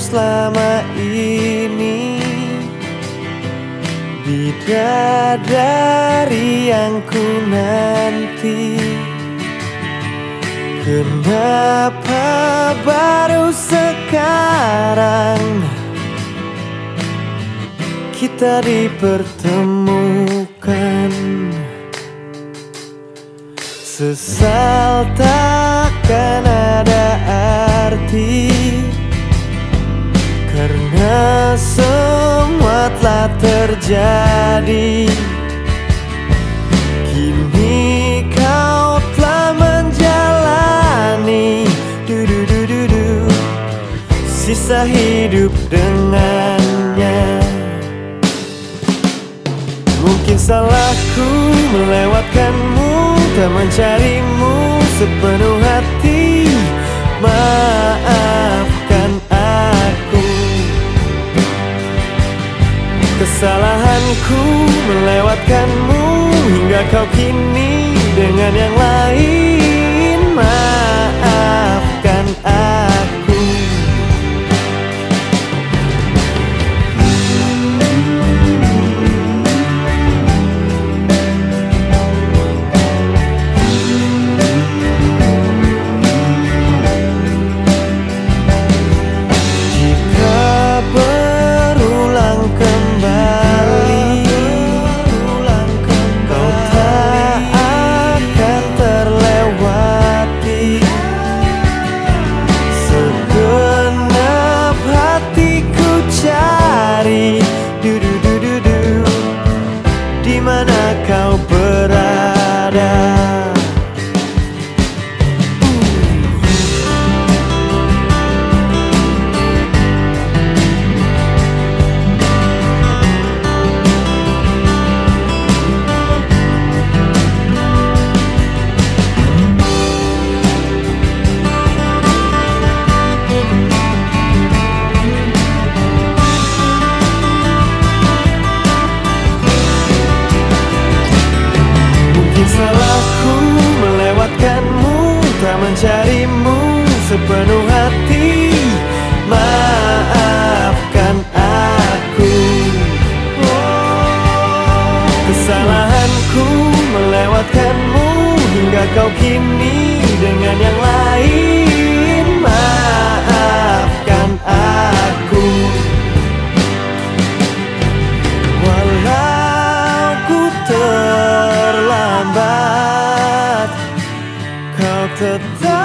selama ini. Bidadari yang ku nanti. Kenapa baru sekarang Kita dipertemukan? Sesal takkan ada arti Karena semua telah terjadi. Kini kau telah menjalani. Du du du du du. Sisa hidup dengannya. Mungkin salahku melewatkanmu Tak mencarimu sepenuh hati Kesalahanku melewatkanmu Hingga kau kini dengan yang lain mana kau kini dengan yang lain. Maafkan aku. Walau ku terlambat Kau tetap